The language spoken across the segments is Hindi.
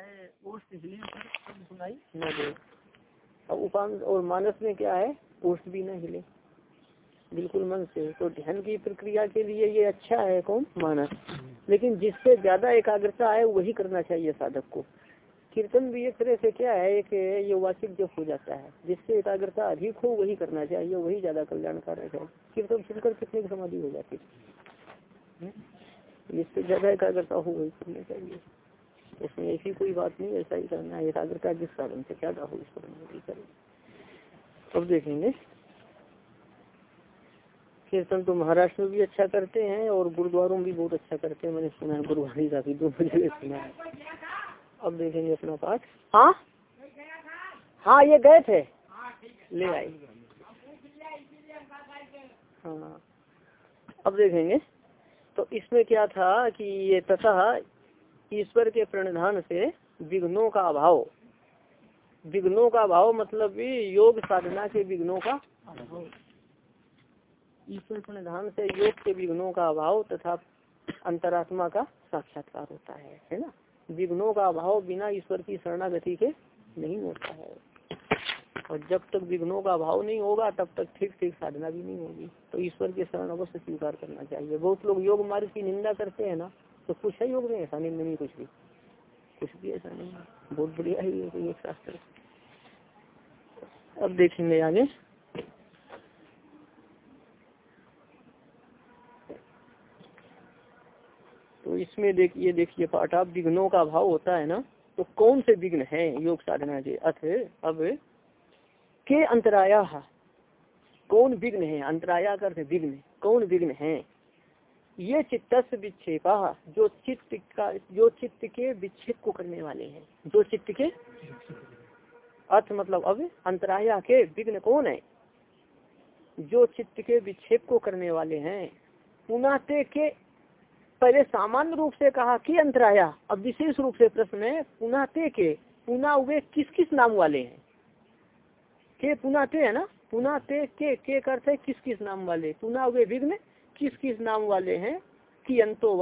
है हिले अब उपान और मानस में क्या है? ओष्ट भी न हिले। बिल्कुल मन से। तो ध्यान की प्रक्रिया के लिए ये अच्छा है कौन? मानस। लेकिन जिससे ज़्यादा एकाग्रता है वही करना चाहिए साधक को। कीर्तन भी एक तरह से क्या है? एक ये वाचिक जब हो जाता है। जिससे एकाग्रता अधिक हो, वही करना चाहिए, वही ज़्यादा कल्याणकारक है। कीर्तन सुनकर कितने की समाधि हो जाती है? जिससे ज़्यादा एकाग्रता हो, वही करना चाहिए। इसमें ऐसी कोई बात नहीं ऐसा ही करना है। एकाग्रता जिस साधन से ज़्यादा हो इस पर वही करें अब देखेंगे। कीर्तन तो महाराष्ट्र में भी अच्छा करते हैं और गुरुद्वारों में भी बहुत अच्छा करते हैं। मैंने सुना है गुरुवारी का भी दो बजे सुना है। अब देखेंगे अपना पाठ। हाँ? हाँ ये गए थे। ले आए। हाँ। अब देखेंगे। तो इसमें क्या था कि ये तथा ईश्वर के प्रणधान से विघ्नों का अभाव। विघ्नों का अभाव मतलब भी योग साधना के विघ्नों का अभाव। ईश्वर प्रणधान से योग के विघ्नों का अभाव तथा अंतरात्मा का साक्षात्कार होता है है ना? विघ्नों का अभाव बिना ईश्वर की शरणागति के नहीं होता है। और जब तक विघ्नों का अभाव नहीं होगा, तब तक ठीक ठीक साधना भी नहीं होगी। तो ईश्वर के शरण अवश्य स्वीकार करना चाहिए। बहुत लोग योग मार्ग की निंदा करते हैं ना तो कुछ है योग में ऐसा नहीं नहीं कुछ भी। कुछ भी ऐसा नहीं बहुत बढ़िया है योग शास्त्र। अब देखेंगे आगे। तो इसमें देखिए देखिए पाठ, आप विघ्नों का भाव होता है ना तो कौन से विघ्न है योग साधना के? अथ, अब, के अंतराया? कौन विघ्न है? अंतराया कर विघ्न। कौन विघ्न है? ये चित्त विक्षेपा जो चित्त का, जो चित्त के विक्षेप को करने वाले हैं। जो चित्त के? अर्थ मतलब अब अंतराया के विघ्न कौन है? जो चित्त के विक्षेप को करने वाले हैं। पुनाते के पहले सामान्य रूप से कहा कि अंतराया, अब विशेष रूप से प्रश्न है पुनाते के पुना वे किस किस नाम वाले हैं? के पुनाते है ना? पुनाते के के करते किस किस नाम वाले? पुना वे विघ्न किस किस नाम वाले हैं? कि अंतो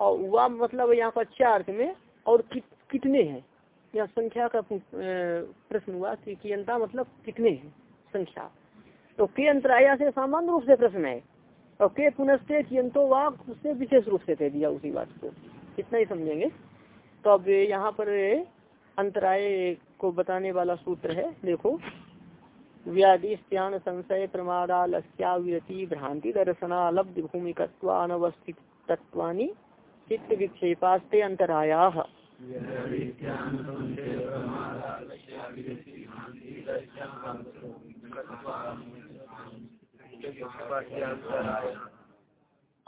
और वाह मतलब यहाँ पर चार में और कि, कितने हैं? यहाँ संख्या का प्रश्न हुआ कि, कि अंता मतलब कितने हैं संख्या। तो के अंतराया से सामान्य रूप से प्रश्न है। और के पुनस्ते कियंतो वाक उसने विशेष रूप से कह दिया उसी बात को। कितना ही समझेंगे। तो अब यहाँ पर अंतराय को बताने वाला सूत्र है देखो। व्याधि स्त्यान संशय प्रमादा लस्या विरति भ्रांति दर्शना लब्ध चित्त विक्षेपास्ते अंतराया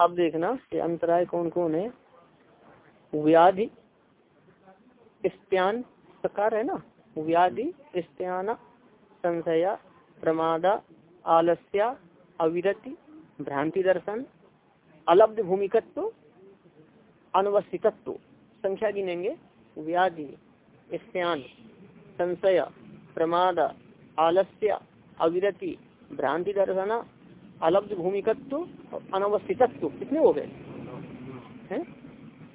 अब देखना ये अंतराय कौन कौन है। व्याधि, स्त्यान प्रकार है ना? व्याधि, स्त्यान संशया, प्रमादा, आलस्या, अविरति, भ्रांति दर्शन, अलब्ध भूमिकत्व, अनवस्थितत्व। संख्या गिनेंगे, व्याधि स्त्यान संशय, प्रमाद, आलस्य, अविरति, भ्रांति दर्शन, अलब्ध भूमिकत्व, अनवस्थितत्व। कितने हो गए? हैं?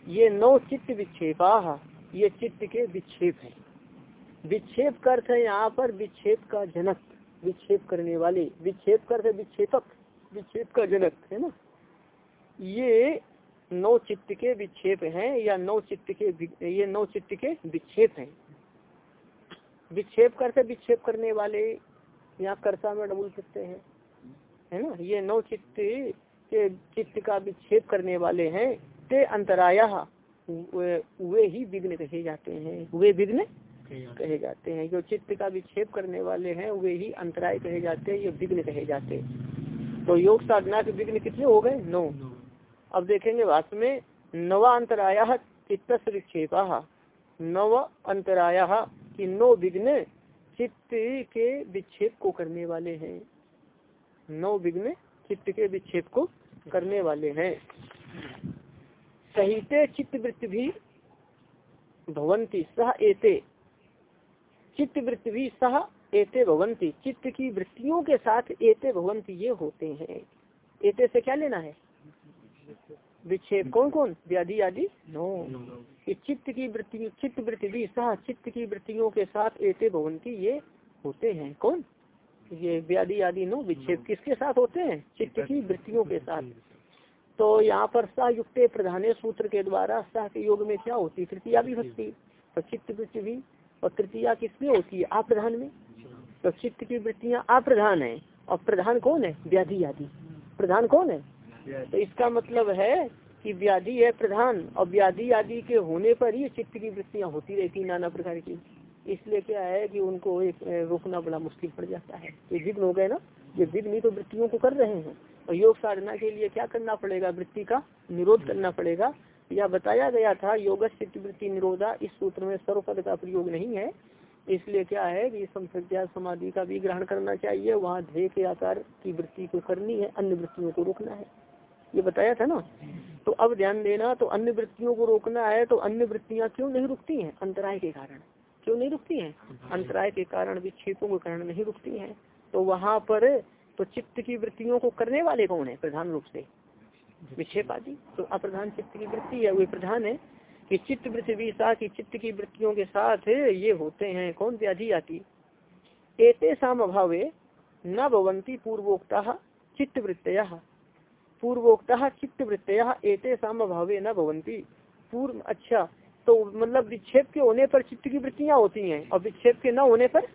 ये नौ चित्त विक्षेपा, ये चित्त के विक्षेप है। विक्षेप का अर्थ है यहाँ पर विक्षेप का जनक विक्षेप करने वाले विक्षेप का अर्थ विक्षेपक विक्षेप का जनक, है ना? ये नौ चित्त के विक्षेप हैं या नौ चित्त के ये नौ चित्त के विक्षेप हैं? विक्षेप करते विक्षेप करने वाले यहाँ कर्ता में डबुल सकते हैं? है ना? ये नौ चित्त के चित्त का विक्षेप करने वाले हैं, ते अंतराया वे ही विघ्न कहे जाते हैं। वे विघ्न कहे जाते हैं। जो चित्त का विक्षेप करने वाले हैं वे ही अंतराय कहे जाते हैं ये विघ्न कहे जाते हैं। तो योग साधना के विघ्न कितने हो गए? नौ। अब देखेंगे वास्तव में नवा अंतराया चित्त विक्षेपा। नव अंतराया कि नौ विघ्न चित्त के विक्षेप को करने वाले हैं। नौ विघ्न चित्त के विक्षेप को करने वाले हैं। सहिते चित्त वृत्ति भी भवंती सह एते चित्त वृत्ति भी सह एते भवंती चित्त की वृत्तियों के साथ एते भवंती ये होते हैं। एते से क्या लेना है? विक्षेप। कौन कौन व्याधि आदि? नौ। कि चित्त की वृत्ति चित्त वृत्ति भी सह चित्त की वृत्तियों के साथ एते भवंती ये होते हैं। कौन? ये व्याधि आदि नो। विक्षेप किसके साथ होते हैं? चित्त की वृत्तियों के साथ। तो यहाँ पर सहयुक्त प्रधान सूत्र के द्वारा सह के योग में क्या होती? तृतीया भी भक्ति तो चित्त वृत्ति भी और तृतीया किसमें होती है? अप्रधान में। तो चित्त की वृत्तियाँ अप्रधान है। और प्रधान कौन है? व्याधि आदि प्रधान कौन है? तो इसका मतलब है कि व्याधि है प्रधान। और व्याधि आदि के होने पर ही चित्त की वृत्तियाँ होती रहती नाना प्रकार की। इसलिए क्या है कि उनको एक रोकना बड़ा मुश्किल पड़ जाता है। ये विघ्न हो गए ना? ये विघ्न ही तो वृत्तियों को कर रहे हैं। और योग साधना के लिए क्या करना पड़ेगा? वृत्ति का निरोध करना पड़ेगा। यह बताया गया था योग निरोधा, इस सूत्र में सर्वपद का प्रयोग नहीं है। इसलिए क्या है कि संप्रज्ञा समाधि का भी ग्रहण करना चाहिए। वहाँ ध्येय के आकार की वृत्ति को करनी है, अन्य वृत्तियों को रोकना है। ये बताया था ना? तो अब ध्यान देना तो अन्य वृत्तियों को रोकना है तो अन्य वृत्तियाँ क्यों नहीं रुकती हैं? अंतराय के कारण। क्यों नहीं रुकती हैं? अंतराय के कारण विक्षेपों के कारण नहीं रुकती हैं। तो वहाँ पर तो चित्त की वृत्तियों को करने वाले कौन है, प्रधान रूप से? विक्षेप आदि तो अप्रधान चित्त की वृत्ति है वे प्रधान है कि चित्त वृत्ति की चित्त की वृत्तियों के साथ ये होते हैं। कौन व्याधि आती एते शाम अभावे न भवंती पूर्वोक्ता चित्त वृत्तया पूर्वोक्ता चित्त वृत्तया एते शाम अभावे न भवंती पूर्व अच्छा तो मतलब विक्षेप के होने पर चित्त की वृत्तियाँ होती हैं और विक्षेप के न होने पर?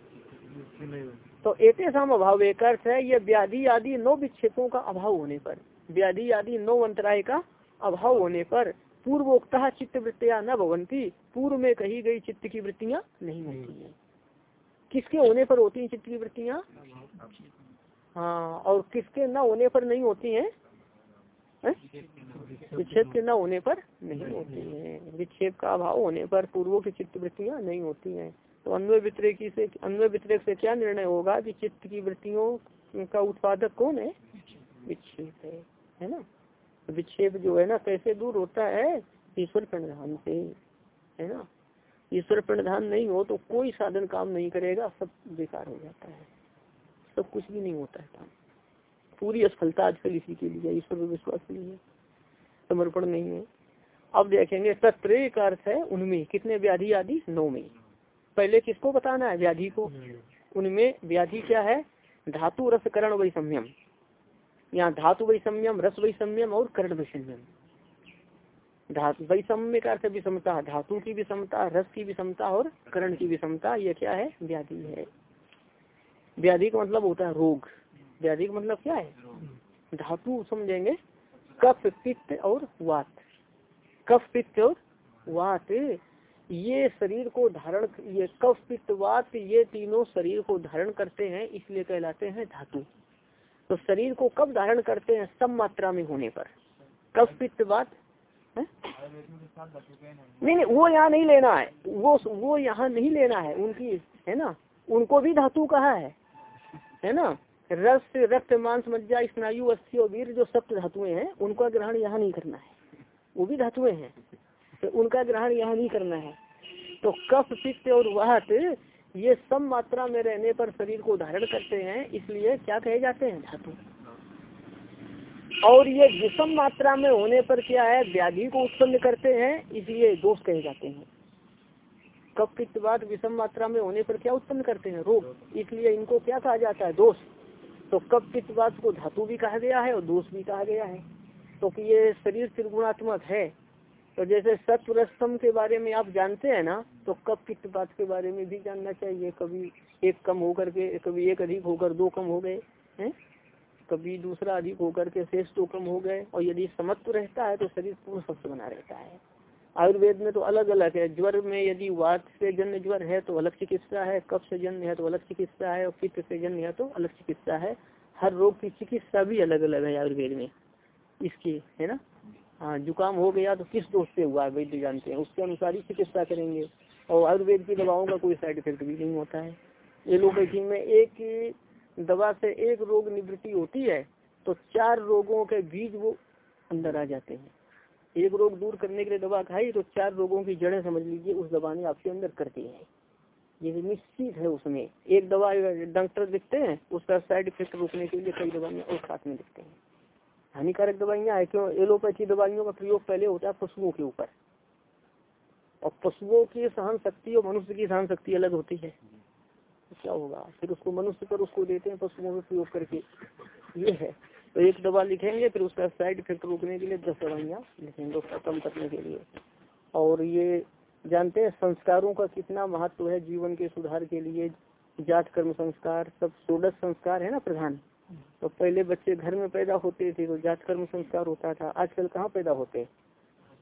तो एते शाम अभाव एक अर्थ है यह व्याधि आदि नौ विक्षेपों का अभाव होने पर। व्याधि आदि नौ अंतराय का अभाव होने पर पूर्वोक्त चित्त वृत्तियाँ न भवंती पूर्व में कही गई चित्त की वृत्तियाँ नहीं होती है। किसके होने पर होती हैं चित्त की वृत्तियाँ? हाँ और किसके न होने पर नहीं होती है? विक्षेप के न होने पर नहीं होती है। विक्षेप का अभाव होने पर पूर्वों की चित्त वृत्तियाँ नहीं होती हैं। तो अन्वय वितरेकी से अन्वय वितरेक से क्या निर्णय होगा कि चित्त की वृत्तियों का उत्पादक कौन है? विक्षेप है। है ना? विक्षेप जो है ना कैसे दूर होता है ईश्वर प्रणधान से है ना? ईश्वर प्रणधान नहीं हो तो कोई साधन काम नहीं करेगा सब बेकार हो जाता है। सब कुछ भी नहीं होता है काम। पूरी असफलता आजकल इसी के लिए ईश्वर पर विश्वास के लिए। समर्पण नहीं है। अब देखेंगे तत्र एक अर्थ है उनमें। कितने व्याधि आदि? नौ में। पहले किसको बताना है? व्याधि को। उनमें। व्याधि क्या है? धातु रसकरण वही वैषम्यम। यहाँ धातु वैषम्यम, रस वैषम्यम और करण वैषम्यम। धातु वैषम्य का अर्थ विषमता, धातु की विषमता, रस की विषमता और करण की विषमता, यह क्या है? व्याधि है। व्याधि का मतलब होता है रोग। व्याधि का मतलब क्या है? धातु समझेंगे, कफ, पित्त और वात। कफ, पित्त और वात। ये शरीर को धारण, ये कफ, पित्त, वात, ये तीनों शरीर को धारण करते हैं, इसलिए कहलाते हैं धातु। तो शरीर को कब धारण करते हैं सब मात्रा में होने पर? कफ पित्त वात नहीं नहीं, वो यहाँ नहीं लेना है। वो वो यहाँ नहीं लेना है। उनकी, है ना? उनको भी धातु कहा है। है ना? रस, रक्त, मांस, मज्जा, स्नायु, अस्थि और वीर जो सप्त धातुएँ हैं, उनका ग्रहण यहाँ नहीं करना है। वो भी धातुएँ हैं। तो उनका ग्रहण यहाँ नहीं करना है। तो कफ, पित्त और वाहत ये सब मात्रा में रहने पर शरीर को धारण करते हैं इसलिए क्या कहे जाते हैं? धातु। और ये विषम मात्रा में होने पर क्या है? व्याधि को उत्पन्न करते हैं इसलिए दोष कहे जाते हैं। कब पित्त बाद विषम मात्रा में होने पर क्या उत्पन्न करते हैं? रोग। इसलिए इनको क्या कहा जाता है? दोष। तो कब पित्तवाद को धातु भी कहा गया है और दोष भी कहा गया है। क्योंकि तो ये शरीर त्रिगुणात्मक है तो जैसे सत्व रस्तम के बारे में आप जानते हैं ना तो कब पित्तवाद के बारे में भी जानना चाहिए। कभी एक कम होकर के, कभी एक अधिक होकर दो कम हो गए, हैं? कभी दूसरा अधिक होकर के शेष दो कम हो गए, और यदि समत्व रहता है तो शरीर पूर्ण स्वस्थ बना रहता है। आयुर्वेद में तो अलग अलग है। ज्वर में यदि वात से जन्य ज्वर है तो अलग चिकित्सा है, कफ से जन्य है तो अलग चिकित्सा है, और पित्त से जन्य है तो अलग चिकित्सा है। हर रोग की चिकित्सा भी अलग अलग है आयुर्वेद में। इसकी, है ना? हाँ जुकाम हो गया तो किस दोष से हुआ है, वैद्य जानते हैं। उसके अनुसार ही चिकित्सा करेंगे। और आयुर्वेद की दवाओं का कोई साइड इफ़ेक्ट भी नहीं होता है। एलोपैथी में एक दवा से एक रोग निवृत्ति होती है तो चार रोगों के बीज वो अंदर आ जाते हैं। एक रोग दूर करने के लिए दवा खाई तो चार रोगों की जड़ें समझ लीजिए, उस दवा ने आपके अंदर करती है। ये निश्चित है उसमें, एक दवा डॉक्टर दिखते हैं, उसका साइड इफ़ेक्ट रोकने के लिए कई दवाएँ और साथ में दिखते हैं। हानिकारक दवाइयाँ है, क्यों? एलोपैथी दवाइयों का प्रयोग पहले होता है पशुओं के ऊपर। और पशुओं की सहन शक्ति और मनुष्य की सहन शक्ति अलग होती है। तो क्या होगा? फिर उसको मनुष्य पर उसको देते हैं, पशुओं में प्रयोग करके। ये है। तो एक दवा लिखेंगे, फिर उसका साइड इफ़ेक्ट रोकने के लिए दस दवाइयाँ लिखेंगे उसका कम करने के लिए। और ये जानते हैं, संस्कारों का कितना महत्व है जीवन के सुधार के लिए। जात कर्म संस्कार, सब सोडस संस्कार है ना प्रधान? तो पहले बच्चे घर में पैदा होते थे तो जात कर्म संस्कार होता था। आजकल कहाँ पैदा होते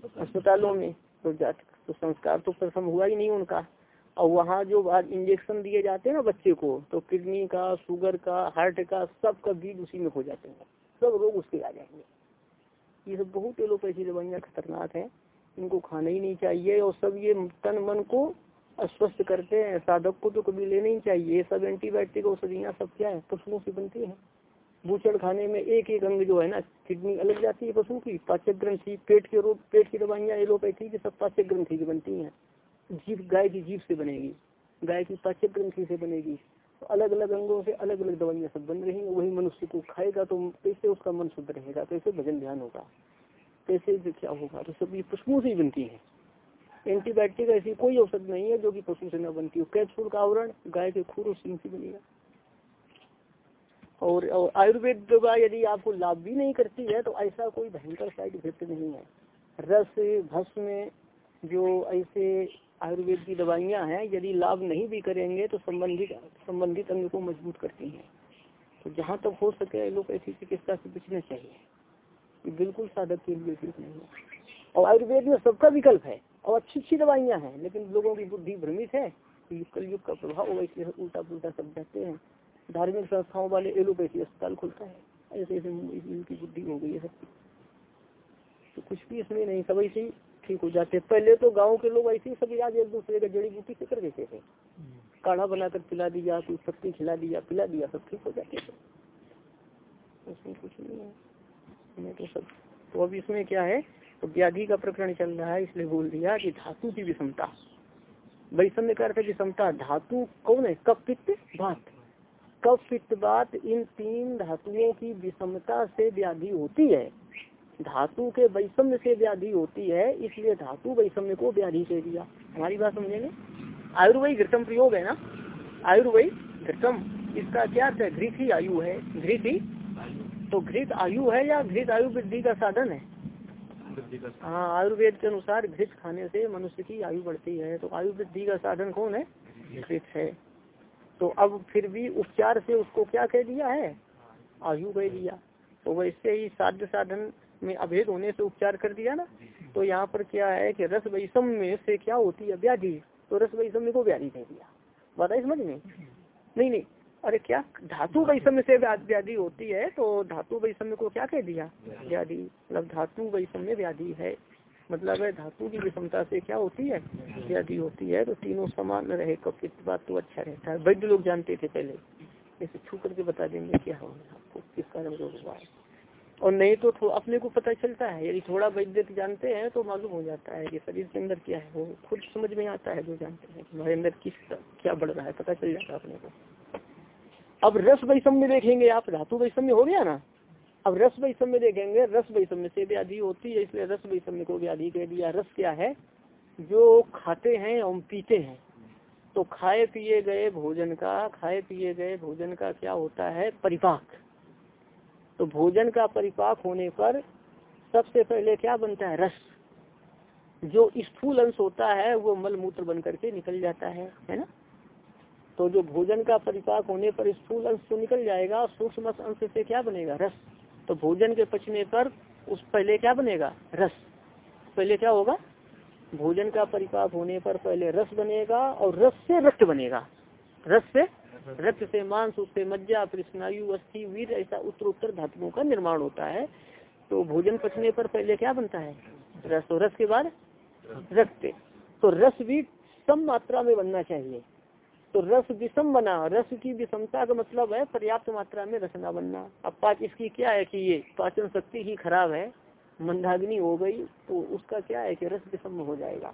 अस्पतालों में तो जात तो संस्कार तो प्रथम हुआ ही नहीं उनका। और वहाँ जो इंजेक्शन दिए जाते हैं ना बच्चे को तो किडनी का शुगर का हार्ट का सब का बीज उसी में हो जाते हैं। सब रोग उसके आ जाएँगे। ये सब बहुत एलोपैथी दवाइयाँ खतरनाक है। इनको खाना ही नहीं चाहिए और सब ये तन मन को अस्वस्थ करते हैं। साधक को तो कभी लेना ही चाहिए। सब एंटीबायोटिक औषधियाँ सब क्या है? पशुओं से बनती है। बूचड़ खाने में एक एक अंग जो है ना, किडनी अलग जाती है पशु की। पाचक ग्रंथि पेट के रोग पेट की दवाइयाँ एलोपैथी की सब पाचक ग्रंथि की बनती हैं। जीव, गाय की जीव से बनेगी। गाय की पाचक ग्रंथि से बनेगी। तो अलग अलग अंगों से अलग अलग दवाइयाँ सब बन रही हैं। वही मनुष्य को खाएगा तो कैसे उसका मन शुद्ध रहेगा? कैसे भजन ध्यान होगा? कैसे क्या होगा? तो सब ये पशुओं से ही बनती है। एंटीबायोटिक ऐसी कोई औषध नहीं है जो कि पशु से न बनती हो। कैप्सूल का आवरण गाय के खूर और सिंह से बनेगा। और, आयुर्वेद दवा यदि आपको लाभ भी नहीं करती है तो ऐसा कोई भयंकर साइड इफ़ेक्ट नहीं है। रस भस्म जो ऐसे आयुर्वेद की दवाइयाँ हैं यदि लाभ नहीं भी करेंगे तो संबंधित संबंधित अंग को मज़बूत करती हैं। तो जहाँ तक हो सके लोग ऐसी चिकित्सा से बचना चाहिए। बिल्कुल साधक के लिए ठीक नहीं है। और आयुर्वेद में सबका विकल्प है और अच्छी अच्छी दवाइयाँ हैं लेकिन लोगों की बुद्धि भ्रमित है कलयुग का प्रभाव होगा इसलिए उल्टा पुलटा सब कहते हैं। धार्मिक संस्थाओं वाले एलोपैथी अस्पताल खुलता है। ऐसे ऐसे इनकी बुद्धि हो गई है तो कुछ भी इसमें नहीं, सब ऐसे ठीक हो जाते पहले तो गाँव के लोग ऐसे ही सब इलाज एक दूसरे का जड़ी बूटी से कर देते थे। काढ़ा बनाकर पिला दिया कोई पत्ती खिला दिया, पिला दिया, सब ठीक हो जाते थे। उसमें कुछ नहीं है। तो सब तो अब इसमें क्या है? तो व्याधि का प्रकरण चल रहा है, इसलिए बोल दिया कि धातु की विषमता। वैषम्य का अर्थ विषमता धातु कौन है? कप पित्त बात पित्त बात इन तीन धातुओं की विषमता से व्याधि होती है। धातु के वैषम्य से व्याधि होती है इसलिए धातु वैषम्य को व्याधि कह दिया। हमारी बात समझेंगे? आयुर्वेद घृतम प्रयोग है ना? आयुर्वेद घृतम इसका क्या है? घृत ही आयु है। घृत ही तो घृत आयु है या घृत आयु वृद्धि का साधन है? हाँ आयुर्वेद के अनुसार घृत खाने से मनुष्य की आयु बढ़ती है तो आयु वृद्धि का साधन कौन है? घृत है। तो अब फिर भी उपचार से उसको क्या कह दिया है? आयु कह दिया। तो वैसे ही साध्य साधन में अभेद होने से उपचार कर दिया ना? तो यहाँ पर क्या है कि रस वैषम में से क्या होती है व्याधि? तो रस वैषम को व्याधि कह दिया। बताइए समझ में? नहीं नहीं। अरे क्या? धातु वैषम्य से व्याधि होती है तो धातु वैषम्य को क्या कह दिया? व्याधि। मतलब धातु वैषम्य व्याधि है। मतलब है, धातु की विषमता से क्या होती है? व्याधि होती है तो तीनों समान रहे कपित बात तो अच्छा रहता है। वैद्य लोग जानते थे पहले। इसे छू करके बता देंगे क्या होगा आपको किस कारण रोग हुआ है। और नहीं तो अपने को पता चलता है। यदि थोड़ा वैद्य जानते हैं तो मालूम हो जाता है कि शरीर के अंदर क्या है। वो खुद समझ में आता है, जो जानते हैं हमारे अंदर किस क्या बढ़ रहा है, पता चल जाता है अपने को। अब रस वैषम्य देखेंगे आप, धातु वैषम्य हो गया ना? अब रस वैषम्य देखेंगे, रस वैषम्य से व्याधि होती है, इसलिए रस वैषम्य को व्याधि कह दिया। रस क्या है? जो खाते हैं और पीते हैं। तो खाए पिए गए भोजन का, खाए पिए गए भोजन का क्या होता है? परिपाक। तो भोजन का परिपाक होने पर सबसे पहले क्या बनता है? रस। जो स्थूल अंश होता है, वो मल मूत्र बन करके निकल जाता है है ना? तो जो भोजन का परिपाक होने पर स्थूल अंश तो निकल जाएगा सूक्ष्म अंश से क्या बनेगा? रस। तो भोजन के पचने पर उस पहले क्या बनेगा? रस। पहले क्या होगा? भोजन का परिपाक होने पर पहले रस बनेगा और रस से रक्त बनेगा। रस से? रक्त से मांस उससे मज्जा स्नायु, अस्थि, वीर, ऐसा उत्तर उत्तर धातुओं का निर्माण होता है। तो भोजन पचने पर पहले क्या बनता है? रस। और रस के बाद रक्त। तो रस भी सम मात्रा में बनना चाहिए। तो रस विषम बना रस की विषमता का मतलब है पर्याप्त मात्रा में रस न बनना। अब पाच इसकी क्या है कि ये पाचन शक्ति ही खराब है मंदाग्नि हो गई तो उसका क्या है कि रस विषम हो जाएगा।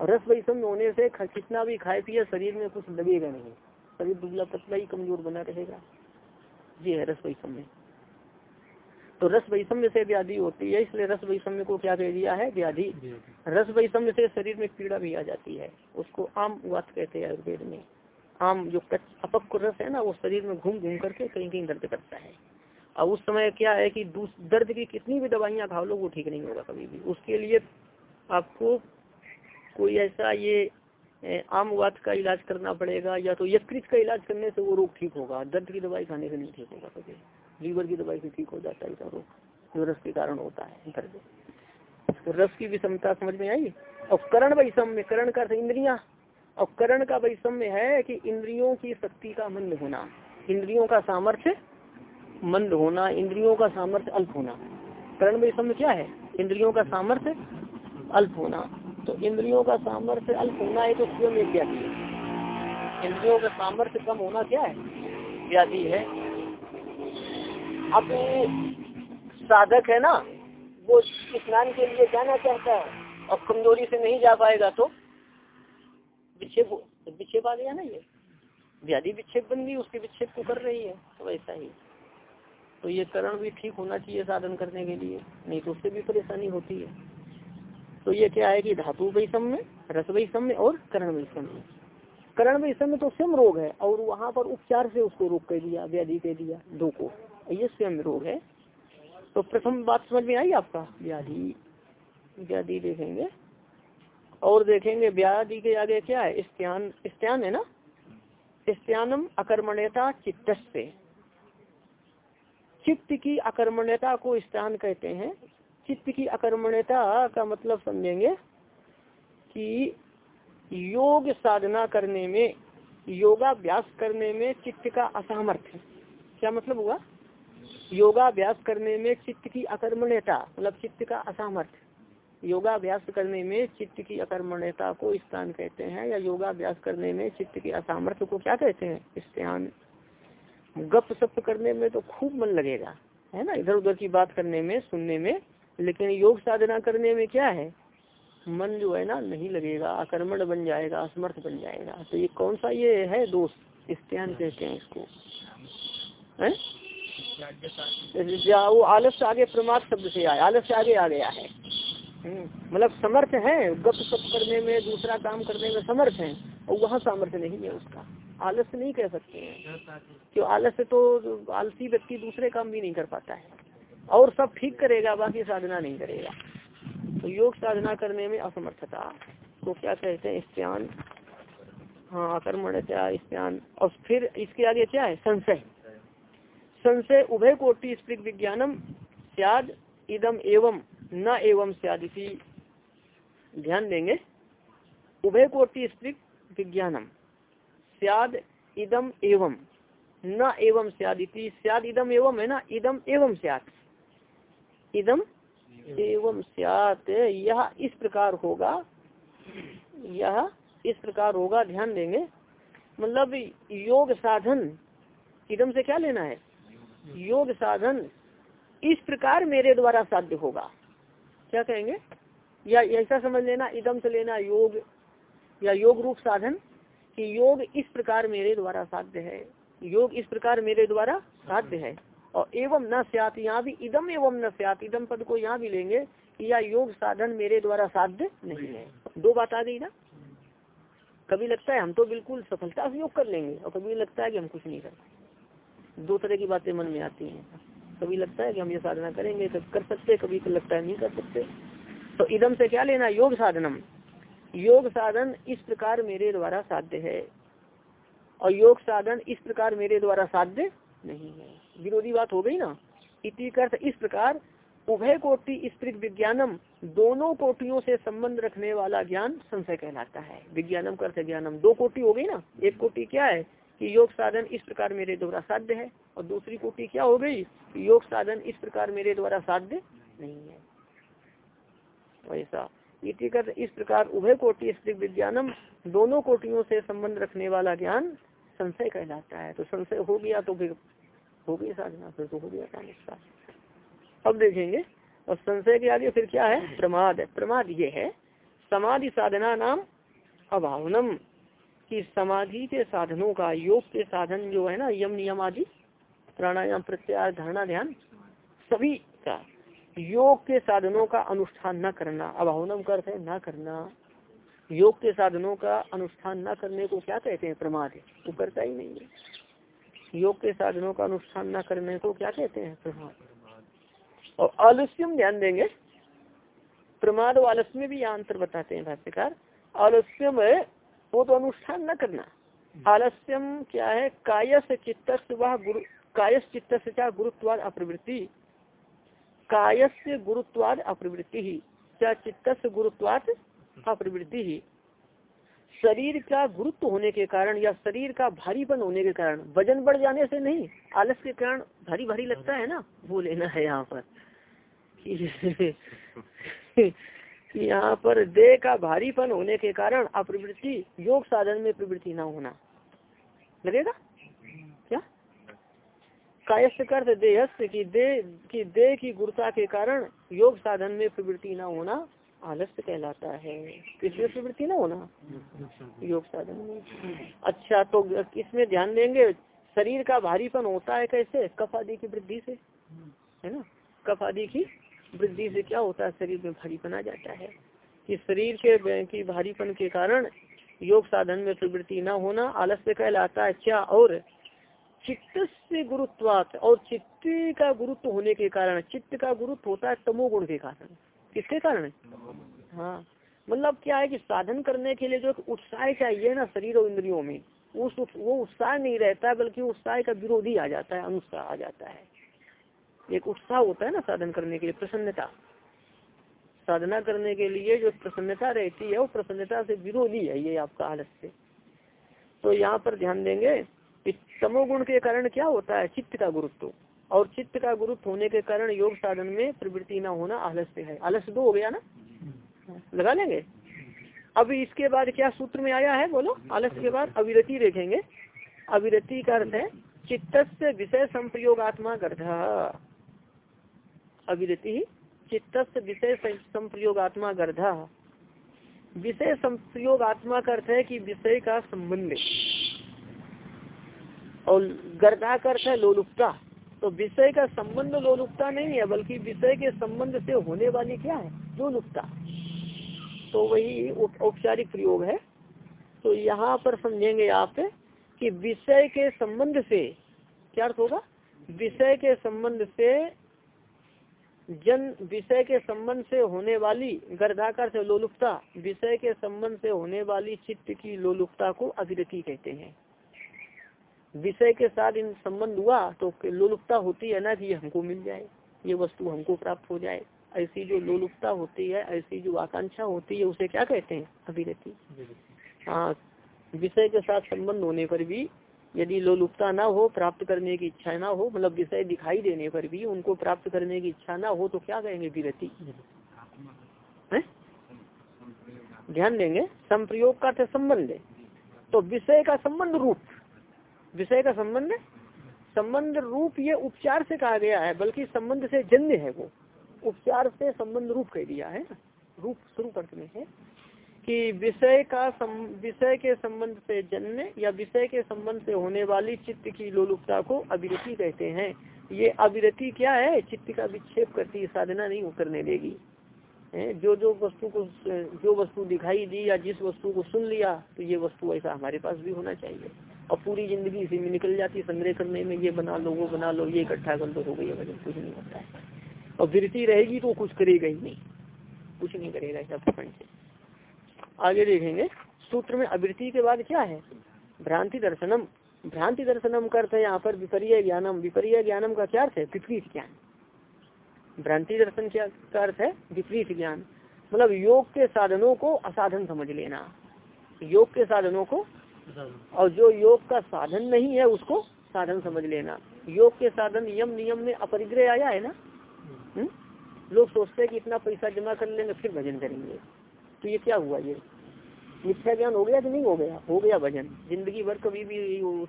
और रस विषम होने से कितना भी खाए पिए शरीर में कुछ लगेगा नहीं। शरीर दुबला पतला ही कमज़ोर बना रहेगा। ये है रस वैषम्य। तो रस वैषम्य से व्याधि होती है इसलिए रस वैषम्य को क्या कह दिया है? व्याधि। रस वैषम्य से शरीर में पीड़ा भी आ जाती है उसको आम वात कहते हैं आयुर्वेद में। आम जो अपक रस है ना, वो शरीर में घूम घूम करके कहीं कहीं दर्द करता है। और उस समय क्या है कि दर्द की कितनी भी दवाइयाँ खा लो, वो ठीक नहीं होगा कभी भी। उसके लिए आपको कोई ऐसा ये आम वात का इलाज करना पड़ेगा, या तो यकृत का इलाज करने से वो रोग ठीक होगा। दर्द की दवाई खाने से नहीं ठीक होगा कभी। लीवर की दवाई से ठीक हो जाता है रोग। जो रस के कारण होता है दर्द तो रस की विषमता समझ में आई? और करण वैषम्य करण का इंद्रिया। और करण का वैषम्य है कि इंद्रियों की शक्ति का मंद होना, इंद्रियों का सामर्थ्य मंद होना, इंद्रियों का सामर्थ्य अल्प होना। करण वैषम्य क्या है? इंद्रियों का सामर्थ्य अल्प होना। तो इंद्रियों का सामर्थ्य अल्प होना है तो स्वयं एक व्याधि है। इंद्रियों का सामर्थ्य कम होना क्या है? व्याधि है। अब साधक है ना, वो स्नान के लिए जाना चाहता है और कमज़ोरी से नहीं जा पाएगा तो विक्षेप विक्षेप आ गया ना ये? व्याधि विक्षेप बन गई, उसके विक्षेप को कर रही है तो वैसा ही। तो ये करण भी ठीक होना चाहिए साधन करने के लिए, नहीं तो उससे भी परेशानी होती है। तो ये क्या है कि धातु वैषम्य, रस वैषम्य और करण वैषम्य। करण वैषम्य तो स्वयं रोग है, और वहाँ पर उपचार से उसको रोग कर दिया, व्याधि कह दिया, दो को। ये स्वयं रोग है। तो प्रथम बात समझ में आई आपका? व्याधि व्याधि देखेंगे। और देखेंगे व्याधि के आगे क्या है? स्त्यान स्त्यान है ना? स्त्यानम अकर्मण्यता चित्त से चित्त की अकर्मण्यता को स्थान कहते हैं। चित्त की अकर्मण्यता का मतलब समझेंगे कि योग साधना करने में, योगाभ्यास करने में चित्त का असामर्थ्य। क्या मतलब हुआ? योगाभ्यास करने में चित्त की अकर्मण्यता मतलब चित्त का असामर्थ्य। योगाभ्यास करने में चित्त की अकर्मण्यता को स्थान कहते हैं या योगाभ्यास करने में चित्त के असामर्थ्य को क्या कहते हैं? स्थान गप सप करने में तो खूब मन लगेगा है ना? इधर उधर की बात करने में सुनने में लेकिन योग साधना करने में क्या है? मन जो है ना नहीं लगेगा आक्रमण बन जाएगा असमर्थ बन जाएगा। तो ये कौन सा ये है दोष? स्त्यान कहते हैं इसको। है? वो आलस्य आगे प्रमाद शब्द से आया आलस्य आगे आ गया है। मतलब समर्थ है, गप सप करने में, दूसरा काम करने में समर्थ है, और वहाँ सामर्थ्य नहीं है उसका। आलस्य नहीं कह सकते हैं। क्यों? आलस्य तो आलसी व्यक्ति दूसरे काम भी नहीं कर पाता है। और सब ठीक करेगा, बाकी साधना नहीं करेगा। तो योग साधना करने में असमर्थता। तो क्या कहते हैं स्त्यान हाँ आक्रमण क्या? स्त्यान और फिर इसके आगे क्या है? संशय। संशय, उभय कोटि स्पृक विज्ञानम, सियाद इदम एवं। न एवं सियाद ध्यान देंगे। उभय कोटि स्पृक विज्ञानम। सियाद इदम एवं। न एवं सियाद सियाद इदम एवं है ना? इदम एवं सियाद। इदम एवं सियात यह इस प्रकार होगा। यह इस प्रकार होगा। ध्यान देंगे। मतलब योग साधन इदम से क्या लेना है? योग साधन इस प्रकार मेरे द्वारा साध्य होगा। क्या कहेंगे? या ऐसा समझ लेना, इदम से लेना योग, या योग रूप साधन, कि योग इस प्रकार मेरे द्वारा साध्य है। योग इस प्रकार मेरे द्वारा साध्य है। और एवं न स्यात, यहाँ भी इदम एवं न स्यात, इदम पद को यहाँ भी लेंगे, कि यह योग साधन मेरे द्वारा साध्य नहीं है। दो बात आ गई ना? कभी लगता है हम तो बिल्कुल सफलता से योग कर लेंगे, और कभी लगता है कि हम कुछ नहीं कर दो तरह की बातें मन में आती हैं। कभी लगता है कि हम ये साधना करेंगे तो कर सकते, कभी तो लगता है नहीं कर सकते। तो इदम से क्या लेना? योग साधनम। योग साधन इस प्रकार मेरे द्वारा साध्य है। और योग साधन इस प्रकार मेरे द्वारा साध्य नहीं है। विरोधी बात हो गई ना? इति अर्थ इस प्रकार उभय कोटि स्त्रिक विज्ञानम दोनों कोटियों से संबंध रखने वाला ज्ञान संशय कहलाता है। विज्ञानम कर ज्ञानम। दो कोटि हो गई ना? एक कोटि क्या है? कि योग साधन इस प्रकार मेरे द्वारा साध्य है। और दूसरी कोटि क्या हो गई? योग साधन इस प्रकार मेरे द्वारा साध्य नहीं है। वैसा इस प्रकार उभय कोटि स्त्रिक विज्ञानम दोनों कोटियों से संबंध रखने वाला ज्ञान संशय कहलाता है। तो संशय हो गया तो फिर हो गई साधना, फिर तो हो गया काम अब देखेंगे। और संशय के आगे फिर क्या है? प्रमाद प्रमाद ये है। समाधि साधना नाम अभावनम। कि समाधि के साधनों का, योग के साधन जो है ना, यम नियम आदि, प्राणायाम प्रत्यार धारणा, ध्यान, सभी का योग के साधनों का अनुष्ठान न करना, अभावनम कर है, न करना। योग के साधनों का अनुष्ठान न करने को क्या कहते हैं? प्रमाद वो करता ही नहीं है। योग के साधनों का अनुष्ठान न करने को क्या कहते हैं? प्रमाद। और आलस्यम ध्यान देंगे। प्रमाद और आलस्य में भी अंतर बताते हैं भाष्यकार। आलस्यम वो तो अनुष्ठान न करना। आलस्यम क्या है? कायस चित्त वह गुरु कायस चित्त से क्या गुरुत्वाद अप्रवृत्ति। कायस्य गुरुत्वाद अप्रवृत्ति। ही क्या चित्त से गुरुत्वाद अप्रवृत्ति। ही शरीर का गुरुत्व होने के कारण या शरीर का भारीपन होने के कारण, वज़न बढ़ जाने से नहीं आलस के कारण भारी भारी लगता है ना? वो लेना है यहाँ पर। यहाँ पर देह का भारीपन होने के कारण अप्रवृत्ति योग साधन में प्रवृत्ति ना होना। लगेगा? क्या? कायस्थ कर देहस्थ की देह की देह की गुरुता के कारण योग साधन में प्रवृत्ति ना होना आलस्य कहलाता है। किसमें प्रवृत्ति ना होना? योग साधन में। अच्छा तो इसमें ध्यान देंगे, शरीर का भारीपन होता है कैसे? कफ आदि की वृद्धि से। है ना? कफ आदि की वृद्धि से क्या होता है? शरीर में भारीपन आ जाता है। कि शरीर के, की भारीपन के कारण योग साधन में प्रवृत्ति न होना आलस्य कहलाता है। क्या? और चित्त से गुरुत्वात, और चित्त का गुरुत्व होने के कारण, चित्त का गुरुत्व होता है तमोगुण के कारण। किसके कारण? हाँ। मतलब क्या है कि साधन करने के लिए जो उत्साह चाहिए ना शरीर और इंद्रियों में, उस वो उत्साह नहीं रहता, बल्कि उत्साह का विरोधी आ जाता है, अनुत्साह आ जाता है। एक उत्साह होता है ना साधन करने के लिए, प्रसन्नता। साधना करने के लिए जो प्रसन्नता रहती है, वो प्रसन्नता से विरोधी है ये आपका आलस से तो यहाँ पर ध्यान देंगे कि तमोगुण के कारण क्या होता है? चित्त का गुरुत्व। और चित्त का गुरुत्व होने के कारण योग साधन में प्रवृत्ति न होना आलस्य है। आलस्य दो हो गया ना? लगा लेंगे? अब इसके बाद क्या सूत्र में आया है? बोलो। आलस्य के बाद अविरति देखेंगे। अविरति का अर्थ है चित्त से विषय संप्रयोगात्मा गर्ध। अविरति चित्त विषय संप्रयोगात्मा गर्ध। विषय संप्रयोगात्मा का अर्थ है कि विषय का संबंध। और गर्दा का अर्थ है लोलुपता। तो विषय का संबंध लोलुपता नहीं है, बल्कि विषय के संबंध से होने वाली क्या है? लोलुपता। तो वही औपचारिक प्रयोग है। तो यहाँ पर समझेंगे आप कि विषय के संबंध से क्या अर्थ होगा? विषय के संबंध से जन विषय के संबंध से होने वाली गर्दाकर से लोलुपता विषय के संबंध से होने वाली चित्त की लोलुपता को अभिरति कहते हैं। विषय के साथ इन संबंध हुआ तो लोलुपता होती है ना कि हमको मिल जाए ये वस्तु हमको प्राप्त हो जाए। ऐसी जो लोलुपता होती है ऐसी जो आकांक्षा होती है उसे क्या कहते हैं? अभिरति हाँ विषय के साथ संबंध होने पर भी यदि लोलुपता ना हो, प्राप्त करने की इच्छा ना हो मतलब विषय दिखाई देने पर भी उनको प्राप्त करने की इच्छा ना हो तो क्या कहेंगे विरति? ध्यान देंगे। संप्रयोग का संबंध। तो विषय का संबंध रूप। विषय का संबंध? संबंध रूप ये उपचार से कहा गया है, बल्कि संबंध से जन्य है वो। उपचार से संबंध रूप कह दिया है। रूप शुरू अर्थ में है। कि विषय का विषय के संबंध से जन्य या विषय के संबंध से होने वाली चित्त की लोलुपता को अभिरति कहते हैं। ये अभिरति क्या है? चित्त का विक्षेप करती साधना नहीं करने देगी। है? जो जो वस्तु को, जो वस्तु दिखाई दी या जिस वस्तु को सुन लिया तो ये वस्तु ऐसा हमारे पास भी होना चाहिए। और पूरी ज़िंदगी इसी में निकल जाती संग्रह करने में, ये बना लो, वो बना लो, ये इकट्ठा कर लो, हो गई वज़न कुछ नहीं होता है। और वृत्ति रहेगी तो कुछ करेगा ही नहीं। कुछ नहीं करेगा ऐसा प्रपंच। आगे देखेंगे। सूत्र में अवृत्ति के बाद क्या है? भ्रांति दर्शनम। भ्रांति दर्शनम का अर्थ है यहाँ पर विपरीय ज्ञानम। विपरीय ज्ञानम का क्या अर्थ है? विपरीत ज्ञान। भ्रांति दर्शन क्या का अर्थ है? विपरीत ज्ञान। मतलब योग के साधनों को असाधन समझ लेना। योग के साधनों को और जो योग का साधन नहीं है, उसको साधन समझ लेना। योग के साधन नियम नियम में अपरिग्रह आया है ना? लोग सोचते हैं कि इतना पैसा जमा कर लेंगे, फिर भजन करेंगे। तो ये क्या हुआ ये? मिथ्या ज्ञान हो गया कि नहीं हो गया? हो गया भजन। ज़िंदगी भर कभी भी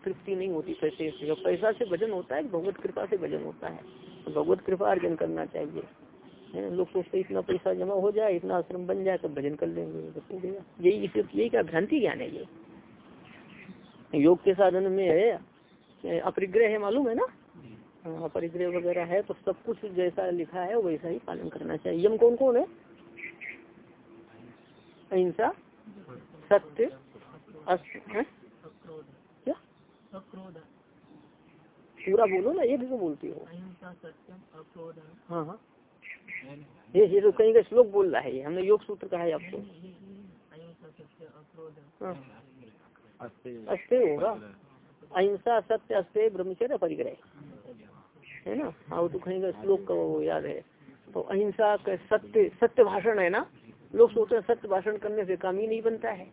तृप्ति नहीं होती पैसे से। पैसा से भजन होता है, भगवत कृपा से भजन होता है। तो भगवत कृपा अर्जन करना चाहिए। लोग सोचते इतना पैसा जमा हो जाए, इतना आश्रम बन जाए तो भजन कर लेंगे। तो हो गया। यही यही क्या भ्रांति ज्ञान है ये? योग के साधन में है अपरिग्रह है, मालूम है ना? अपरिग्रह वगैरह है तो सब कुछ जैसा लिखा है, वैसा ही पालन करना चाहिए। यम कौन कौन है? अहिंसा सत्य क्या? पूरा बोलो ना एक को बोलती हो। हाँ हाँ। ये ये तो कहीं का श्लोक बोल रहा है ये हमने योग सूत्र कहा है आपको हाँ। अस्ते होगा। अहिंसा सत्य अस्ते ब्रह्मचर्य परिग्रह। है ना? हाँ वो तो कहीं का श्लोक का वो याद है। तो अहिंसा का सत्य सत्य भाषण है ना? लोग सोचते हैं सत्य भाषण करने से काम ही नहीं बनता है।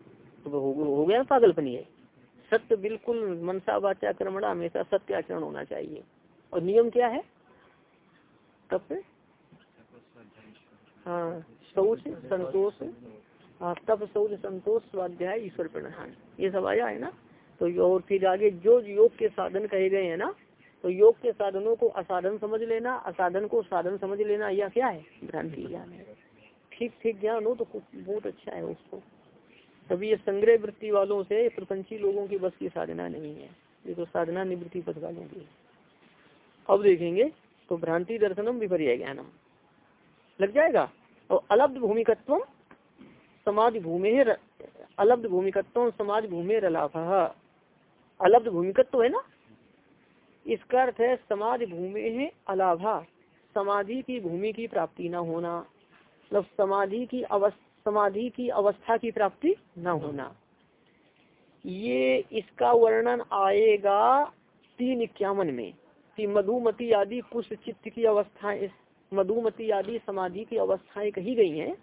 तो हो, हो गया पागलपनी है सत्य बिल्कुल मनसा वाचा कर्मणा हमेशा सत्य आचरण होना चाहिए। और नियम क्या है? तब से? हाँ शौच संतोष। हाँ तब शौच संतोष स्वाध्याय ईश्वर प्रणहान ये सब आया है ना? तो और फिर आगे जो योग के साधन कहे गए हैं ना तो योग के साधनों को असाधन समझ लेना असाधन को साधन समझ लेना या क्या है? भ्रांति ज्ञान है। ठीक ठीक ज्ञान हो तो बहुत अच्छा है उसको। तभी ये संग्रह वृत्ति वालों से प्रपंची लोगों की बस की साधना नहीं है। ये तो साधना निवृत्ति पद वालों की अब देखेंगे तो भ्रांति दर्शनम विपर्य ज्ञानम। लग जाएगा? और अलब्ध भूमिकत्व समाज भूमि अलब्ध भूमिकत्व समाज भूमि लाभ अलब्ध भूमिकत्व है ना? इसका अर्थ है समाज भूमि है अलाभा। समाधि की भूमि की प्राप्ति न होना। मतलब समाधि की अवस्था समाधि की अवस्था की प्राप्ति न होना। ये इसका वर्णन आएगा तीन इक्यावन में। कि मधुमती आदि पुष्प चित्त की अवस्थाएँ, मधुमती आदि समाधि की अवस्थाएँ कही गई हैं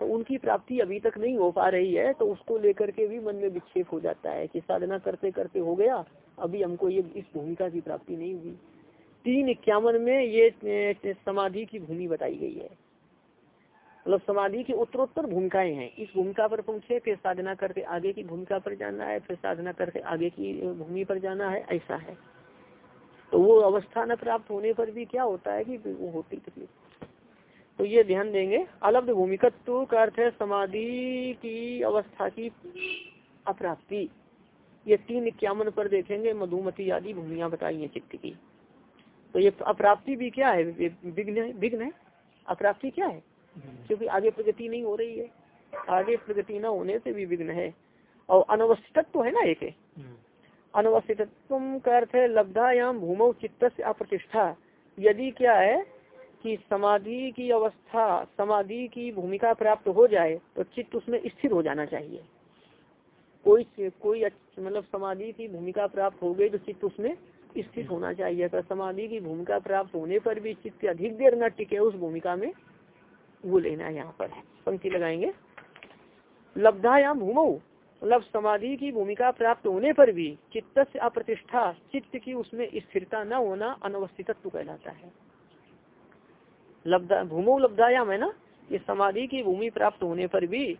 तो उनकी प्राप्ति अभी तक नहीं हो पा रही है तो उसको लेकर के भी मन में विक्षेप हो जाता है कि साधना करते करते हो गया, अभी हमको ये इस भूमिका की प्राप्ति नहीं हुई। तीन इक्यावन में ये समाधि की भूमि बताई गई है। मतलब समाधि की उत्तरोत्तर भूमिकाएँ हैं। इस भूमिका पर पहुँचे, फिर साधना करके आगे की भूमिका पर जाना है, फिर साधना करके आगे की भूमि पर जाना है, ऐसा है। तो वो अवस्था न प्राप्त होने पर भी क्या होता है कि वो होती तकलीफ़ तो ये ध्यान देंगे। अलब्ध भूमिकत्व का अर्थ है समाधि की अवस्था की अप्राप्ति। ये तीन इक्यावन पर देखेंगे, मधुमती आदि भूमिया बताई है चित्त की। तो ये अप्राप्ति भी क्या है? विघ्न विघ्न है? अप्राप्ति क्या है? क्योंकि आगे प्रगति नहीं हो रही है। आगे प्रगति न होने से भी विघ्न है। और अनवस्थितत्व है ना एक अनवस्थितत्व का अर्थ है लब्धायाम भूमो चित्त से अप्रतिष्ठा। यदि क्या है कि समाधि की अवस्था, समाधि की भूमिका प्राप्त हो जाए तो चित्त उसमें स्थिर हो जाना चाहिए। कोई कोई मतलब समाधि की भूमिका प्राप्त हो गई तो चित्त उसमें स्थित होना चाहिए। अगर समाधि की भूमिका प्राप्त होने पर भी चित्त अधिक देर न टिके उस भूमिका में वो लेना है यहाँ पर। पंक्ति लगाएँगे। लब्धायाम भूमो मतलब समाधि की भूमिका प्राप्त होने पर भी चित्त से अप्रतिष्ठा, चित्त की उसमें स्थिरता न होना अनवस्थितत्व कहलाता है। लब्धा, भूमो लब्धायाम है ना? ये समाधि की भूमि प्राप्त होने पर भी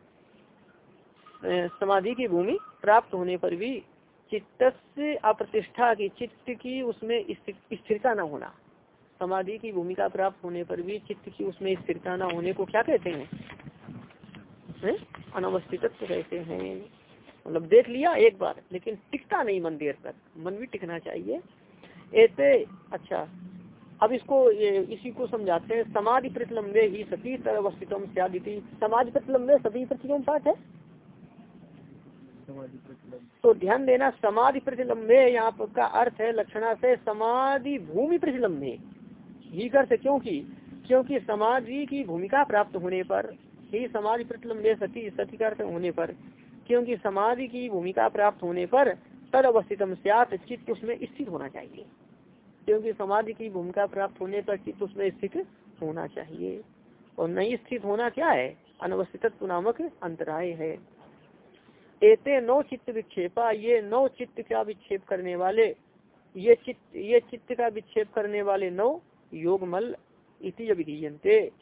समाधि की भूमि प्राप्त होने पर भी चित्त से अप्रतिष्ठा की, चित्त की उसमें स्थिरता न होना। समाधि की भूमिका प्राप्त होने पर भी चित्त की उसमें स्थिरता न होने को क्या कहते हैं? है? अनावस्थित कहते हैं। मतलब देख लिया एक बार लेकिन टिकता नहीं मन देर तक। मन भी टिकना चाहिए। ऐसे अच्छा अब इसको ये इसी को समझाते हैं। समाधि प्रतिलंबे ही सती तरवस्थितम सदी समाज प्रतिलंबे सती प्रतिलोम पाठ है? तो ध्यान देना समाधि प्रतिलंबे यहाँ का अर्थ है लक्षणा से समाधि भूमि प्रतिलंबे ही कर क्योंकि? क्योंकि समाधि की भूमिका प्राप्त होने पर ही समाज प्रतिलंबे सती सती अर्थ होने पर। क्योंकि समाज की भूमिका प्राप्त होने पर तद अवस्थितम सियात चित्त उसमें स्थित होना चाहिए। क्योंकि समाधि की भूमिका प्राप्त होने पर चित्त उसमें स्थित होना चाहिए। और नहीं स्थित होना क्या है? अनवस्थित नामक अंतराय है। एते नौ चित्त विक्षेपा, ये नौ चित्त का विक्षेप करने वाले, ये चित्त ये चित्त का विक्षेप करने वाले नौ योगमल इति अभिधीयते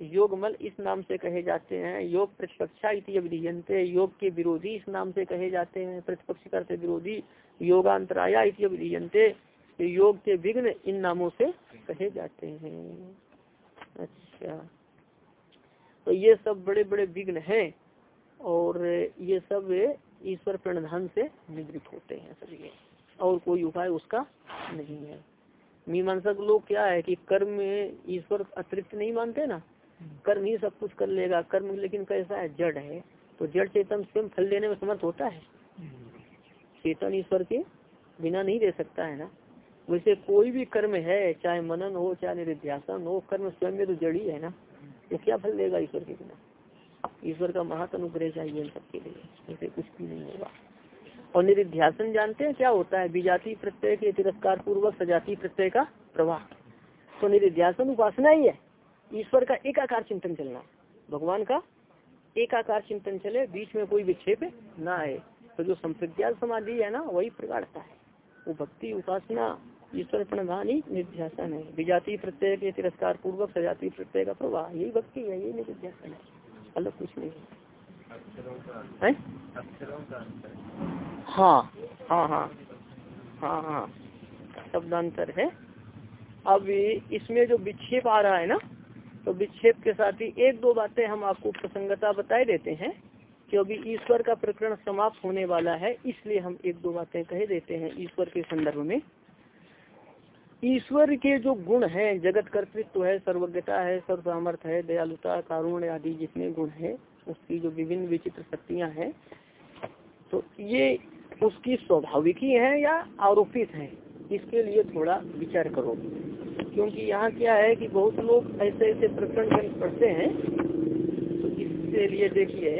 योगमल इस नाम से कहे जाते हैं, योग प्रतिपक्षा इति अभिधीयते योग के विरोधी इस नाम से कहे जाते हैं, प्रतिपक्ष करते विरोधी। योगांतराया इति अभिधीयते योग के विघ्न इन नामों से कहे जाते हैं। अच्छा। तो ये सब बड़े बड़े विघ्न हैं और ये सब ईश्वर प्रणधान से निवृत्त होते हैं। सभी और कोई उपाय उसका नहीं है। मीमांसक लोग क्या है कि कर्म में ईश्वर अतिरिक्त नहीं मानते ना? कर्म ही सब कुछ कर लेगा। कर्म लेकिन कैसा है? जड़ है। तो जड़ चेतन स्वयं फल देने में समर्थ होता है। चेतन ईश्वर के बिना नहीं दे सकता है ना? वैसे कोई भी कर्म है, चाहे मनन हो, चाहे निरिध्यासन हो, कर्म स्वयं में तो जड़ी है ना? तो क्या फल देगा ईश्वर के बिना? ईश्वर का महात अनुग्रह चाहिए इन सबके लिए। ऐसे कुछ भी नहीं होगा। और निरिध्यासन जानते हैं क्या होता है? विजाति प्रत्यय के तिरस्कार पूर्वक सजाती प्रत्यय का प्रवाह। तो निरिध्यासन उपासना ही है। ईश्वर का एक आकार चिंतन चलना। भगवान का एक आकार चिंतन चले, बीच में कोई विक्षेप ना आए। तो जो संप्रज्ञात समाधि है ना, वही प्रगाढ़ता है। वो भक्ति, उपासना, ईश्वर प्रणधानी निर्ध्यासन है। विजाति प्रत्यय के तिरस्कार पूर्वक सजाती प्रत्यय का प्रवाह। यही भक्ति है, यही निध्यासन है। अलग कुछ नहीं है? हाँ। हाँ हाँ। हाँ हाँ। शब्दांतर है। अब इसमें जो विक्षेप आ रहा है ना तो विक्षेप के साथ ही एक दो बातें हम आपको प्रसंगता बताए देते हैं क्योंकि ईश्वर का प्रकरण समाप्त होने वाला है, इसलिए हम एक दो बातें कह देते हैं ईश्वर के संदर्भ में। ईश्वर के जो गुण हैं, जगत कर्तृत्व है, सर्वज्ञता है सर्व सामर्थ्य है, दयालुता, कारुण्य आदि जितने गुण हैं, उसकी जो विभिन्न विचित्र शक्तियाँ हैं तो ये उसकी स्वाभाविक ही है या आरोपित है? इसके लिए थोड़ा विचार करो। क्योंकि यहाँ क्या है कि बहुत लोग ऐसे ऐसे प्रकरण पढ़ते हैं तो इसके लिए देखिए,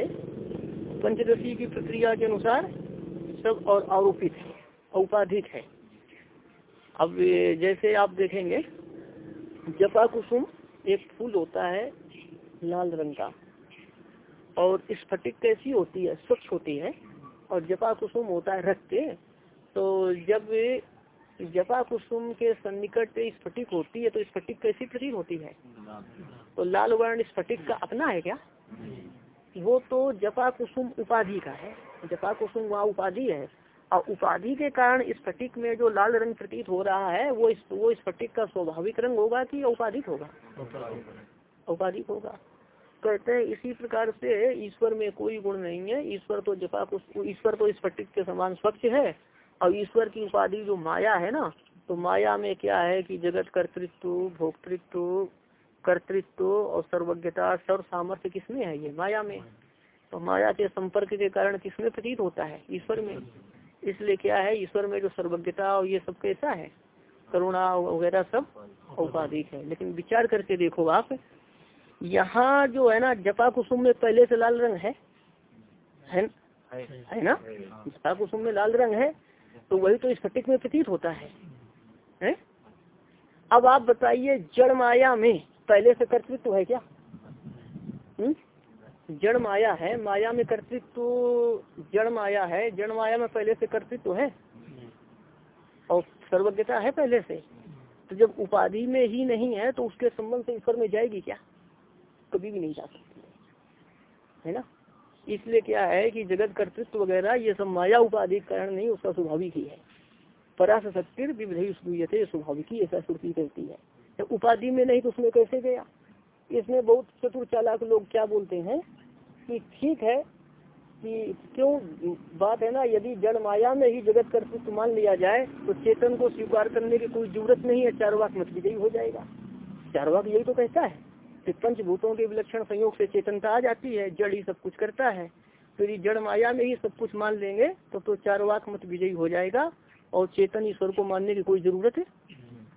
पंचदशी की प्रक्रिया के अनुसार सब और आरोपित है औपाधिक है। अब जैसे आप देखेंगे जपा कुसुम एक फूल होता है लाल रंग का, और स्फटिक कैसी होती है? स्वच्छ होती है। और जपा कुसुम होता है रक्त तो जब जपा कुसुम के सन्निकट स्फटिक होती है तो स्फटिक कैसी प्रतीत होती है? तो लाल वर्ण स्फटिक का अपना है क्या? वो तो जपा कुसुम उपाधि का है। जपा कुसुम वहाँ उपाधि है। और उपाधि के कारण स्फटिक में जो लाल रंग प्रतीत हो रहा है वो इस, वो स्फटिक का स्वाभाविक रंग होगा कि औपाधिक होगा? औपाधिक होगा। कहते हैं, इसी प्रकार से ईश्वर में कोई गुण नहीं है। ईश्वर तो जपा ईश्वर तो स्फटिक के समान स्वच्छ है। और ईश्वर की उपाधि जो माया है ना तो माया में क्या है कि जगत कर्तृत्व, भोक्तृत्व, कर्तृत्व और सर्वज्ञता सर्व सामर्थ्य किसमें है ये? माया में। तो माया के संपर्क के कारण किसमें प्रतीत होता है? ईश्वर में। इसलिए क्या है, ईश्वर में जो सर्वज्ञता और ये सब कैसा है? करुणा वगैरह सब औपाधिक है। लेकिन विचार करके देखो आप यहाँ जो है ना जपा कुसुम में पहले से लाल रंग है। है, है। ना? जपा कुसुम में लाल रंग है तो वही तो स्फटिक में प्रतीत होता है, है? अब आप बताइए जड़ माया में पहले से कर्तृत्व है क्या? हुँ? जड़ माया है माया में कर्तृत्व जड़ माया है जड़ माया में पहले से कर्तृत्व है? और सर्वज्ञता है पहले से? तो जब उपाधि में ही नहीं है तो उसके संबंध से ईश्वर में जाएगी क्या? कभी भी नहीं जा सकती। है ना? इसलिए क्या है कि जगत कर्तृत्व वगैरह, ये सब माया उपाधि कारण नहीं, उसका स्वाभाविक ही है। परास सत्य विविधि स्वाभाविक ही ऐसा श्रुति कहती है। तो उपाधि में नहीं तो उसमें कैसे गया? इसमें बहुत चतुर चालाक लोग क्या बोलते हैं कि ठीक है कि क्यों बात है ना, यदि जड़ माया में ही जगत कर्तृत्व मान लिया जाए तो चेतन को स्वीकार करने की कोई ज़रूरत नहीं है चारवाक मत विजयी हो जाएगा। चारवाक यही तो कहता है। कि पंचभूतों के विलक्षण संयोग से चेतनता आ जाती है, जड़ ही सब कुछ करता है। तो यदि जड़ माया में ही सब कुछ मान लेंगे तो तो चारवाक मत विजयी हो जाएगा और चेतन ईश्वर को मानने की कोई ज़रूरत है?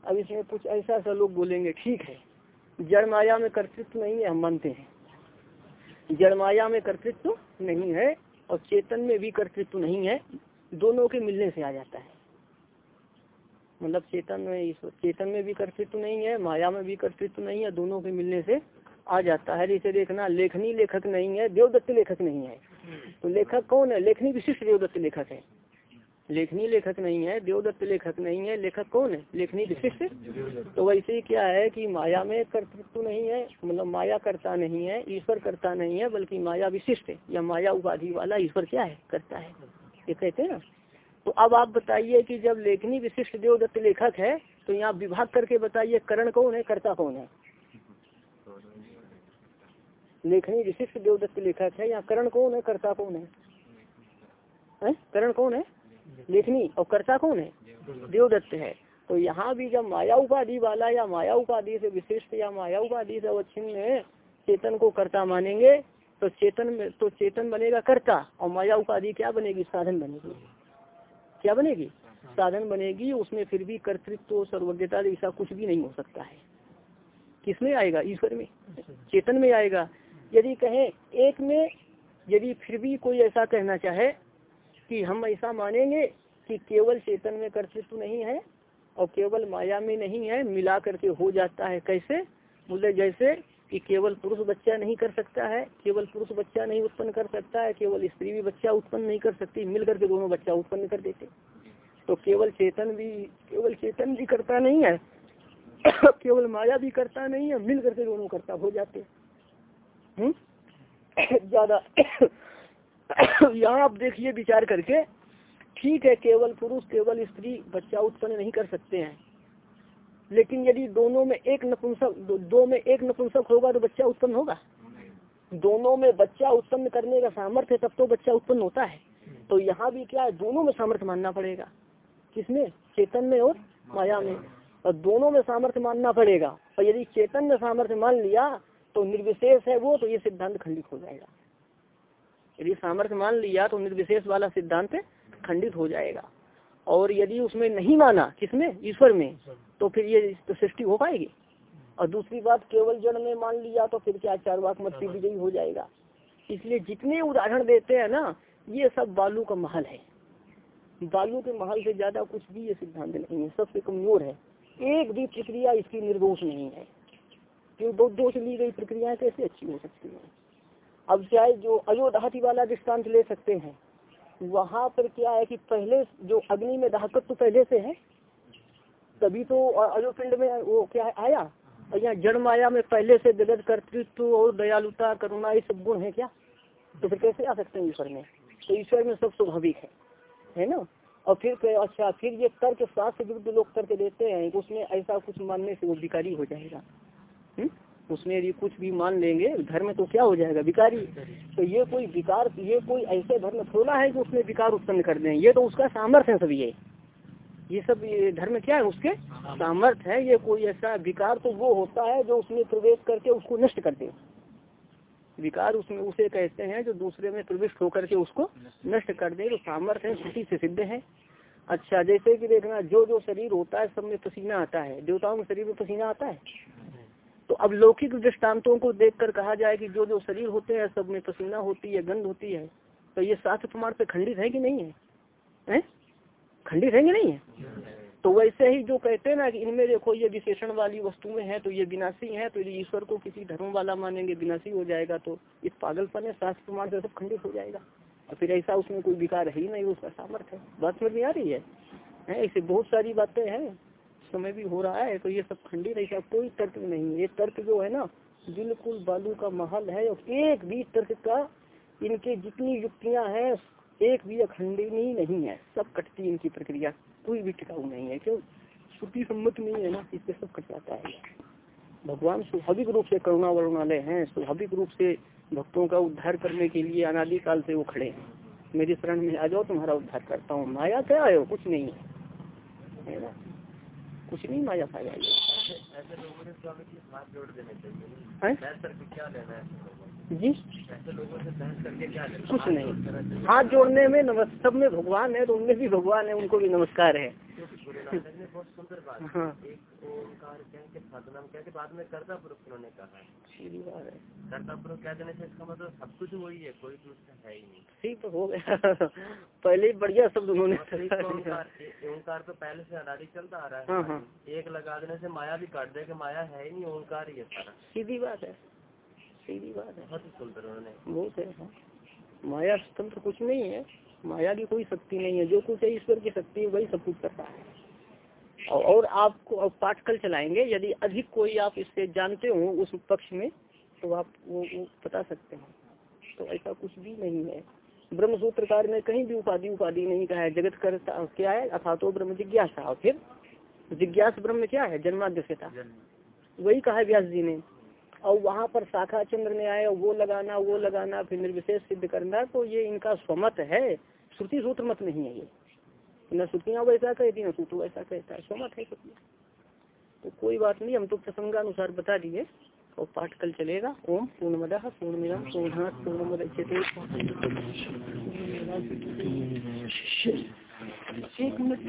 अब इसमें कुछ ऐसा ऐसा लोग बोलेंगे, ठीक है, जड़ माया में कर्तृत्व नहीं है, हम मानते हैं। जड़ माया में कर्तृत्व नहीं है और चेतन में भी कर्तृत्व नहीं है, दोनों के मिलने से आ जाता है। मतलब चेतन में चेतन में भी कर्तृत्व नहीं है, माया में भी कर्तृत्व नहीं है, दोनों के मिलने से आ जाता है। जैसे देखना लेखनी लेखक नहीं है, देवदत्त लेखक नहीं है। तो लेखक कौन है? लेखनी विशिष्ट देवदत्त लेखक है। लेखनी लेखक नहीं है, देवदत्त लेखक नहीं है, लेखक कौन है? लेखनी विशिष्ट। तो वैसे ही क्या है कि माया में कर्तृत्व नहीं है मतलब माया करता नहीं है, ईश्वर करता नहीं है, बल्कि माया विशिष्ट या माया उपाधि वाला ईश्वर क्या है? करता है। ये कहते हैं ना? तो अब आप बताइए कि जब लेखनी विशिष्ट देवदत्त लेखक है तो यहाँ विभाग करके बताइए करण कौन है, कर्ता कौन है? लेखनी विशिष्ट देवदत्त लेखक है, यहाँ करण कौन है, कर्ता कौन है? करण कौन है? लेखनी। और कर्ता कौन है? देवदत्त है। तो यहाँ भी जब माया उपाधि वाला या माया उपाधि से विशिष्ट या माया उपाधि से अवच्छिन्न चेतन को कर्ता मानेंगे तो चेतन में तो चेतन बनेगा कर्ता। और माया उपाधि क्या बनेगी? साधन बनेगी। क्या बनेगी? साधन बनेगी, उसमें फिर भी कर्तृत्व, सर्वज्ञता, ऐसा कुछ भी नहीं हो सकता है। किसमें आएगा? ईश्वर में। चेतन में आएगा। यदि कहें, एक में यदि फिर भी कोई ऐसा कहना चाहे कि हम ऐसा मानेंगे कि केवल चेतन में कर्तृत्व नहीं है और केवल माया में नहीं है, मिला करके हो जाता है कैसे? बोले, जैसे कि केवल पुरुष बच्चा नहीं कर सकता है, केवल पुरुष बच्चा नहीं उत्पन्न कर सकता है, केवल स्त्री भी बच्चा उत्पन्न नहीं कर सकती, मिल करके दोनों बच्चा उत्पन्न कर देते। तो केवल चेतन भी, केवल चेतन भी करता नहीं है, केवल माया भी करता नहीं है, मिल करके दोनों करता हो जाते हम्म? ज़्यादा यहाँ आप देखिए, विचार करके, ठीक है, केवल पुरुष, केवल स्त्री बच्चा उत्पन्न नहीं कर सकते हैं। लेकिन यदि दोनों में एक नपुंसक दो, में एक नपुंसक होगा तो बच्चा उत्पन्न होगा। दोनों में बच्चा उत्पन्न करने का सामर्थ्य तब तो बच्चा उत्पन्न होता है। तो यहाँ भी क्या है दोनों में सामर्थ्य मानना पड़ेगा। किसमें? चेतन में और माया में। और दोनों में सामर्थ्य मानना पड़ेगा। और यदि चेतन में सामर्थ्य मान लिया तो निर्विशेष है वो तो ये सिद्धांत खंडित हो जाएगा। यदि सामर्थ्य मान लिया तो निर्विशेष वाला सिद्धांत खंडित हो जाएगा। और यदि उसमें नहीं माना, किसमें? ईश्वर में तो फिर ये तो सृष्टि हो पाएगी। और दूसरी बात, केवल जड़ में मान लिया तो फिर क्या चार वाक मत विजयी हो जाएगा। इसलिए जितने उदाहरण देते हैं ना, ये सब बालू का महल है। बालू के महल से ज़्यादा कुछ भी ये सिद्धांत नहीं है, सबसे कमज़ोर है। एक भी प्रक्रिया इसकी निर्दोष नहीं है। क्यों? दो दोष ली गई प्रक्रियाएँ कैसे अच्छी हो सकती है? अब चाहे जो अयोधाती वाला दृष्टांत ले सकते हैं। वहाँ पर क्या है कि पहले जो अग्नि में दाहकत्व तो पहले से है? तभी तो अयोपिंड में वो क्या आया? और यहाँ जड़ माया में पहले से जगत कर्तृत्व और दयालुता, करुणा, ये सब गुण है क्या? तो फिर कैसे आ सकते हैं ईश्वर में? तो ईश्वर में सब स्वाभाविक है है ना? और फिर अच्छा फिर ये तर्क शास्त्र विरुद्ध लोग तर्क देते हैं उसमें ऐसा कुछ मानने से वो विकारी हो जाएगा। हुँ? उसमें यदि कुछ भी मान लेंगे, धर्म तो क्या हो जाएगा? विकारी तो ये कोई विकार ये कोई ऐसे धर्म थोड़ा है जो उसमें विकार उत्पन्न कर दें? ये तो उसका सामर्थ्य है सब ये। ये सब, ये धर्म क्या है उसके? सामर्थ्य है। ये कोई ऐसा विकार तो वो होता है जो उसमें प्रवेश करके उसको नष्ट कर दे। विकार उसमें उसे कहते हैं जो दूसरे में प्रविष्ट होकर के उसको नष्ट कर दे। तो सामर्थ्य है श्रुति से सिद्ध है। अच्छा जैसे कि देखना जो जो शरीर होता है, सब में पसीना आता है। देवताओं के शरीर में पसीना आता है? तो अब लौकिक दृष्टान्तों को देखकर कहा जाए कि जो जो शरीर होते हैं, सब में पसीना होती है, गंध होती है तो ये शास्त्र प्रमाण पे खंडित है कि नहीं है? खंडित है कि नहीं है? तो वैसे ही जो कहते हैं ना कि इनमें देखो ये विशेषण वाली वस्तुएँ हैं तो ये विनाशी हैं तो ये ईश्वर को किसी धर्म वाला मानेंगे, विनाशी हो जाएगा तो इस पागलपन है शास्त्र प्रमाण से सब खंडित हो जाएगा। और फिर ऐसा उसमें कोई विकार है ही नहीं, उसका सामर्थ्य बात समझ में आ रही है? ऐसे बहुत सारी बातें हैं। समय भी हो रहा है तो ये सब खंडित ऐसा कोई तर्क नहीं ये तर्क जो है ना, बिल्कुल बालू का महल है, और एक भी तर्क का इनके जितनी युक्तियाँ हैं, एक भी अखंडनी नहीं है। सब कटती इनकी प्रक्रिया, कोई भी टिकाऊ नहीं है, क्यों? श्रुति सम्मत नहीं है ना, इससे सब कट जाता है। भगवान स्वाभाविक रूप से करुणा वरुणालय है, स्वाभाविक रूप से भक्तों का उद्धार करने के लिए अनादिकाल से वो खड़े हैं। मेरी शरण में आ जाओ, तुम्हारा उद्धार करता हूँ। माया क्या है कुछ नहीं है ना? कुछ नहीं माया पाया ऐसे जी। कुछ नहीं। हाथ जोड़ने में सब में भगवान है तो उनमें भी भगवान है उनको भी नमस्कार है। बहुत सुंदर बात हाँ। एक ओंकार कह के साधना कह के बाद में कर्ता पुरुष उन्होंने कहा सीधी बात कर्ता पुरुष कह देने से इसका सब कुछ वही कोई दूसरा नहीं ठीक तो हो गया। पहले ही बढ़िया शब्द उन्होंने ओंकार तो पहले से अनादि चलता आ रहा है। हाँ, हाँ। एक लगा देने से माया भी काट दे माया है ही नहीं ओंकार ही है सारा। सीधी बात है। सीधी बात है। बहुत है हाँ। माया तंत्र कुछ नहीं है। माया की कोई शक्ति नहीं है। जो कुछ है ईश्वर की शक्ति है वही सब कुछ करता है। और आपको पाठ कल चलाएँगे। यदि अधिक कोई आप इससे जानते हो उस पक्ष में तो आप वो, वो बता सकते हैं। तो ऐसा कुछ भी नहीं है। ब्रह्म सूत्रकार में कहीं भी उपाधि उपाधि नहीं कहा है। जगत करता क्या है? अथा तो ब्रह्म जिज्ञासा। और फिर जिज्ञास ब्रह्म क्या है? जन्माध्यक्षता वही कहा है व्यास जी ने। और वहाँ पर शाखा चंद्र ने आया, वो लगाना वो लगाना, फिर निर्विशेष सिद्ध करना तो ये इनका स्वमत है। श्रुति सूत्र मत नहीं है ये। न श्रुतियाँ वैसा कहती, न सूत्र वैसा कहता है। स्वमत है कुछ तो कोई बात नहीं, हम तो प्रसंगानुसार बता दिए। और पाठ कल चलेगा। ओम पूर्णमद पूर्णमिदम पूर्ण पूर्णमदच्यते एक मिनट।